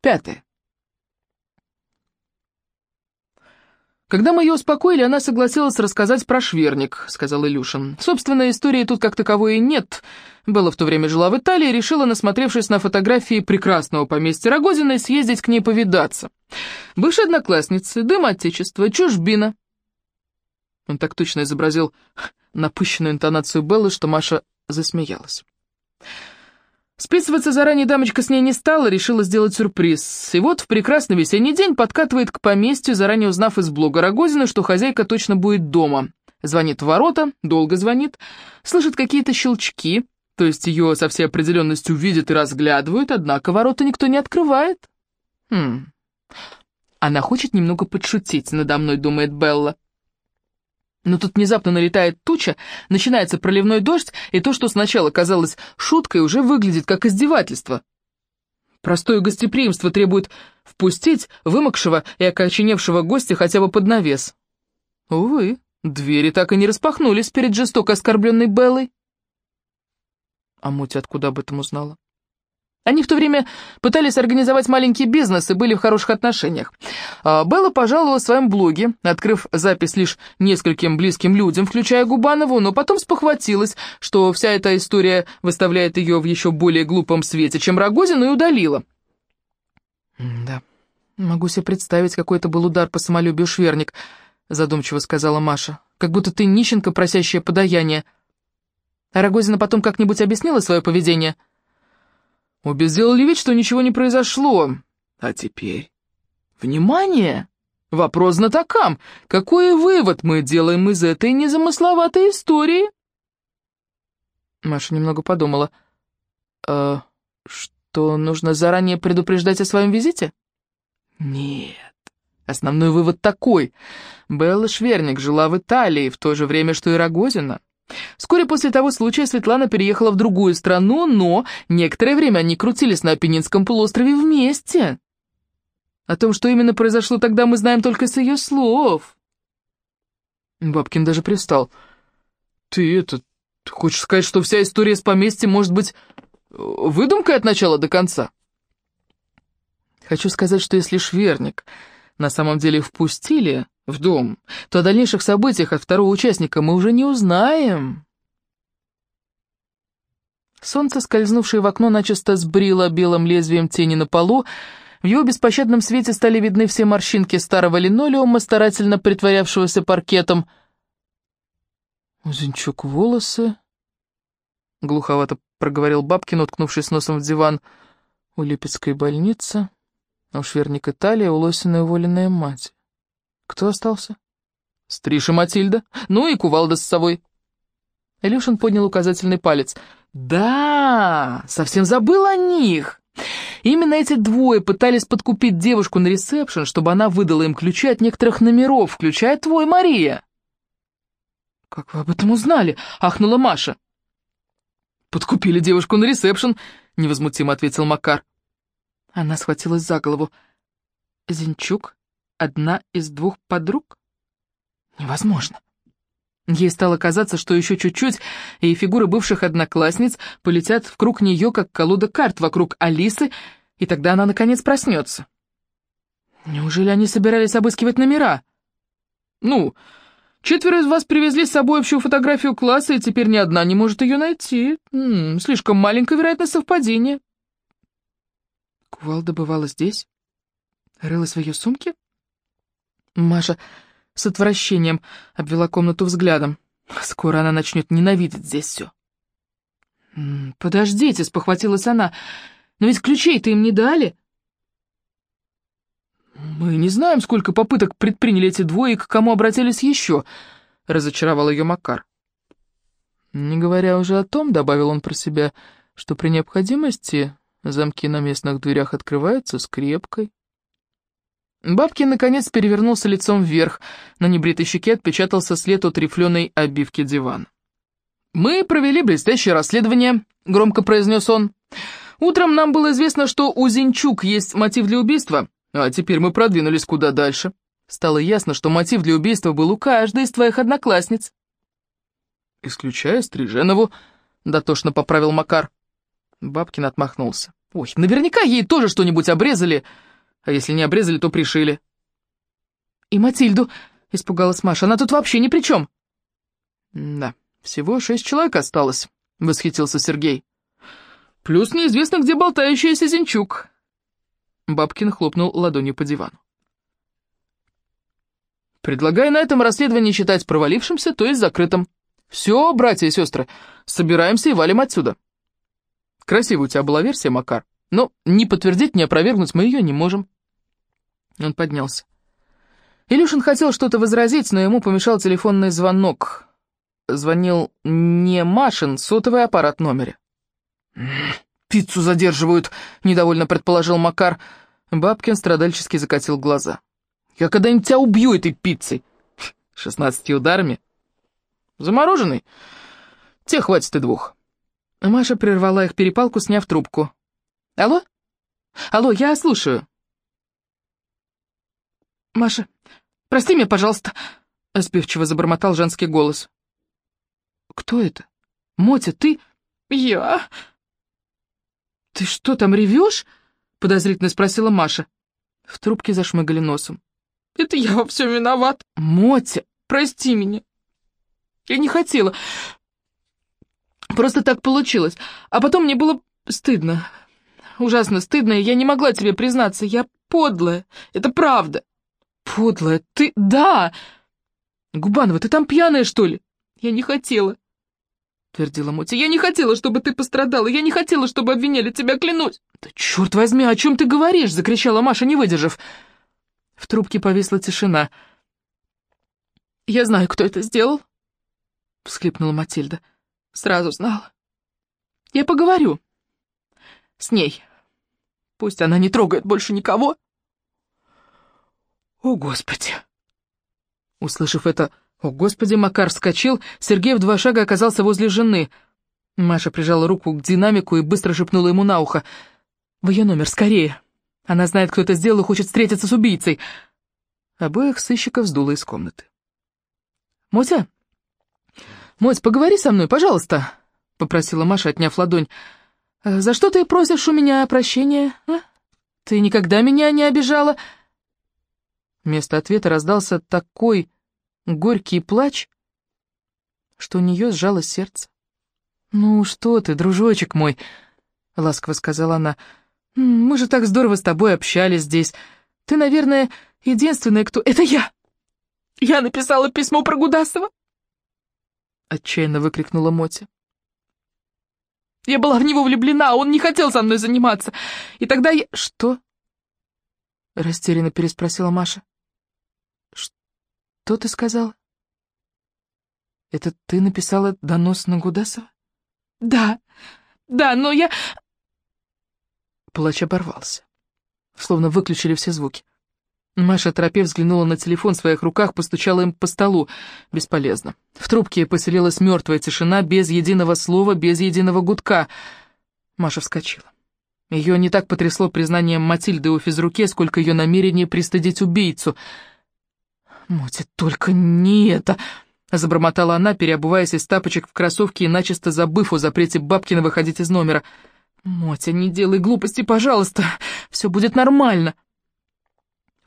Пятое. «Когда мы ее успокоили, она согласилась рассказать про шверник», — сказал Илюшин. «Собственно, истории тут как таковой и нет. Белла в то время жила в Италии и решила, насмотревшись на фотографии прекрасного поместья Рогозиной, съездить к ней повидаться. Бывшая одноклассница, дым отечества, чужбина». Он так точно изобразил напыщенную интонацию Беллы, что Маша засмеялась. Списываться заранее дамочка с ней не стала, решила сделать сюрприз. И вот в прекрасный весенний день подкатывает к поместью, заранее узнав из блога Рогозина, что хозяйка точно будет дома. Звонит в ворота, долго звонит, слышит какие-то щелчки, то есть ее со всей определенностью видят и разглядывают, однако ворота никто не открывает. Хм, она хочет немного подшутить надо мной, думает Белла. Но тут внезапно налетает туча, начинается проливной дождь, и то, что сначала казалось шуткой, уже выглядит как издевательство. Простое гостеприимство требует впустить вымокшего и окоченевшего гостя хотя бы под навес. Увы, двери так и не распахнулись перед жестоко оскорбленной Беллой. А Мути откуда об этом узнала? Они в то время пытались организовать маленький бизнес и были в хороших отношениях. А Белла пожаловала в своем блоге, открыв запись лишь нескольким близким людям, включая Губанову, но потом спохватилась, что вся эта история выставляет ее в еще более глупом свете, чем Рогозину, и удалила. «Да, могу себе представить, какой это был удар по самолюбию Шверник», задумчиво сказала Маша. «Как будто ты нищенка, просящая подаяние». А Рогозина потом как-нибудь объяснила свое поведение?» Обе сделали вид, что ничего не произошло. А теперь... Внимание! Вопрос знатокам. Какой вывод мы делаем из этой незамысловатой истории? Маша немного подумала. «Э, что нужно заранее предупреждать о своем визите? Нет. Основной вывод такой. Белла Шверник жила в Италии в то же время, что и Рогозина. Вскоре после того случая Светлана переехала в другую страну, но некоторое время они крутились на Апеннинском полуострове вместе. О том, что именно произошло тогда, мы знаем только с ее слов. Бабкин даже привстал. «Ты это... Хочешь сказать, что вся история с поместьем может быть выдумкой от начала до конца?» «Хочу сказать, что если Шверник на самом деле впустили в дом, то о дальнейших событиях от второго участника мы уже не узнаем. Солнце, скользнувшее в окно, начисто сбрило белым лезвием тени на полу, в его беспощадном свете стали видны все морщинки старого линолеума, старательно притворявшегося паркетом. «Зинчук волосы...» — глуховато проговорил Бабкин, уткнувшись носом в диван. «У Липецкой больницы...» А уж верник Италия, улосенная уволенная мать. Кто остался? Стриша Матильда. Ну и кувалда с совой. Илюшин поднял указательный палец. «Да, совсем забыл о них. Именно эти двое пытались подкупить девушку на ресепшн, чтобы она выдала им ключи от некоторых номеров, включая твой, Мария». «Как вы об этом узнали?» — ахнула Маша. «Подкупили девушку на ресепшн», — невозмутимо ответил Макар. Она схватилась за голову. Зинчук — одна из двух подруг? Невозможно. Ей стало казаться, что еще чуть-чуть, и фигуры бывших одноклассниц полетят в круг нее, как колода карт вокруг Алисы, и тогда она, наконец, проснется. Неужели они собирались обыскивать номера? Ну, четверо из вас привезли с собой общую фотографию класса, и теперь ни одна не может ее найти. М -м, слишком маленькая вероятность совпадения. Кувалда бывала здесь? Рылась в ее сумке? Маша с отвращением обвела комнату взглядом. Скоро она начнет ненавидеть здесь все. «Подождите», — спохватилась она, — «но ведь ключей-то им не дали». «Мы не знаем, сколько попыток предприняли эти двое и к кому обратились еще», — разочаровал ее Макар. «Не говоря уже о том», — добавил он про себя, — «что при необходимости Замки на местных дверях открываются скрепкой. Бабкин, наконец, перевернулся лицом вверх. На небритой щеке отпечатался след от рифленой обивки дивана. «Мы провели блестящее расследование», — громко произнес он. «Утром нам было известно, что у Зинчук есть мотив для убийства, а теперь мы продвинулись куда дальше. Стало ясно, что мотив для убийства был у каждой из твоих одноклассниц». «Исключая Стриженову», — дотошно поправил Макар. Бабкин отмахнулся. Ой, наверняка ей тоже что-нибудь обрезали, а если не обрезали, то пришили. «И Матильду», — испугалась Маша, — «она тут вообще ни при чем». «Да, всего шесть человек осталось», — восхитился Сергей. «Плюс неизвестно, где болтающийся Зинчук». Бабкин хлопнул ладонью по дивану. «Предлагаю на этом расследование считать провалившимся, то есть закрытым. Все, братья и сестры, собираемся и валим отсюда». Красивая у тебя была версия, Макар, но ни подтвердить, ни опровергнуть мы ее не можем. Он поднялся. Илюшин хотел что-то возразить, но ему помешал телефонный звонок. Звонил не Машин, сотовый аппарат номере. «Пиццу задерживают», — недовольно предположил Макар. Бабкин страдальчески закатил глаза. «Я когда-нибудь тебя убью этой пиццей!» «Шестнадцати ударами?» «Замороженный? Те хватит и двух». Маша прервала их перепалку, сняв трубку. «Алло? Алло, я слушаю». «Маша, прости меня, пожалуйста», — сбивчиво забормотал женский голос. «Кто это? Мотя, ты?» «Я...» «Ты что, там ревешь?» — подозрительно спросила Маша. В трубке зашмыгали носом. «Это я во всем виноват». «Мотя, прости меня. Я не хотела. Просто так получилось. А потом мне было стыдно. Ужасно стыдно, я не могла тебе признаться. Я подлая. Это правда. Подлая? Ты... Да! Губанова, ты там пьяная, что ли? Я не хотела. Твердила Мотя. Я не хотела, чтобы ты пострадала. Я не хотела, чтобы обвиняли тебя, клянусь. Да черт возьми, о чем ты говоришь? Закричала Маша, не выдержав. В трубке повисла тишина. «Я знаю, кто это сделал», — всхлипнула Матильда. Сразу знала. Я поговорю с ней. Пусть она не трогает больше никого. О, Господи! Услышав это «О, Господи!», Макар вскочил, Сергей в два шага оказался возле жены. Маша прижала руку к динамику и быстро шепнула ему на ухо. «В ее номер, скорее! Она знает, кто это сделал и хочет встретиться с убийцей!» Обоих сыщиков сдуло из комнаты. «Мотя, «Моть, поговори со мной, пожалуйста», — попросила Маша, отняв ладонь. «Э, «За что ты просишь у меня прощения, а? Ты никогда меня не обижала?» Вместо ответа раздался такой горький плач, что у нее сжалось сердце. «Ну что ты, дружочек мой», — ласково сказала она, — «мы же так здорово с тобой общались здесь. Ты, наверное, единственная, кто...» «Это я! Я написала письмо про Гудасова!» Отчаянно выкрикнула Моти. Я была в него влюблена, а он не хотел со мной заниматься. И тогда я... Что? Растерянно переспросила Маша. Что ты сказала? Это ты написала донос на Гудасова? Да, да, но я... Плач оборвался. Словно выключили все звуки. Маша, торопев, взглянула на телефон в своих руках, постучала им по столу. Бесполезно. В трубке поселилась мертвая тишина, без единого слова, без единого гудка. Маша вскочила. Ее не так потрясло признанием Матильды у физруке, сколько ее намерение пристыдить убийцу. «Мотя, только не это!» — забормотала она, переобуваясь из тапочек в кроссовки и начисто забыв о запрете Бабкина выходить из номера. «Мотя, не делай глупости, пожалуйста, все будет нормально!»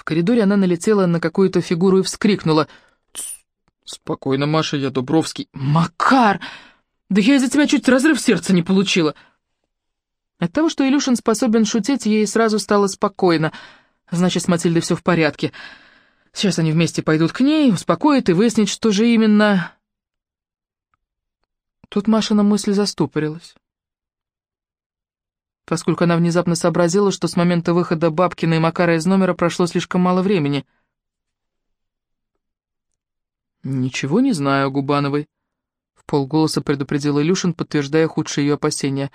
В коридоре она налетела на какую-то фигуру и вскрикнула. «Спокойно, Маша, я Дубровский». «Макар! Да я из-за тебя чуть разрыв сердца не получила!» От того, что Илюшин способен шутить, ей сразу стало спокойно. Значит, с Матильдой все в порядке. Сейчас они вместе пойдут к ней, успокоят и выяснят, что же именно... Тут Машина мысль застопорилась поскольку она внезапно сообразила, что с момента выхода Бабкина и Макара из номера прошло слишком мало времени. «Ничего не знаю о Губановой», — в полголоса предупредил Илюшин, подтверждая худшие ее опасения.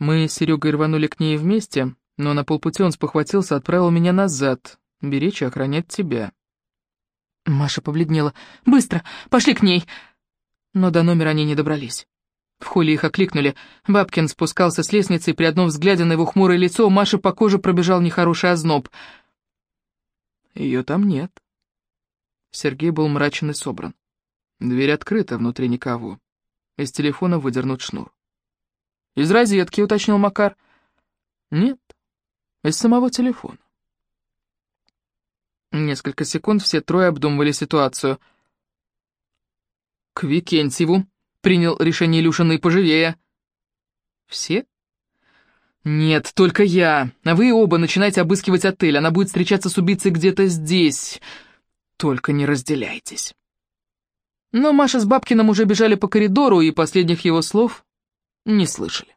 «Мы с Серегой рванули к ней вместе, но на полпути он спохватился, отправил меня назад, беречь и охранять тебя». Маша побледнела. «Быстро! Пошли к ней!» Но до номера они не добрались. В холле их окликнули. Бабкин спускался с лестницы, и при одном взгляде на его хмурое лицо у Маши по коже пробежал нехороший озноб. Ее там нет. Сергей был мрачен и собран. Дверь открыта, внутри никого. Из телефона выдернут шнур. «Из розетки», — уточнил Макар. Нет, из самого телефона. Несколько секунд все трое обдумывали ситуацию. «К Викентьеву», — принял решение Илюшина и поживее. «Все?» «Нет, только я. А вы оба начинаете обыскивать отель. Она будет встречаться с убийцей где-то здесь. Только не разделяйтесь». Но Маша с Бабкиным уже бежали по коридору и последних его слов не слышали.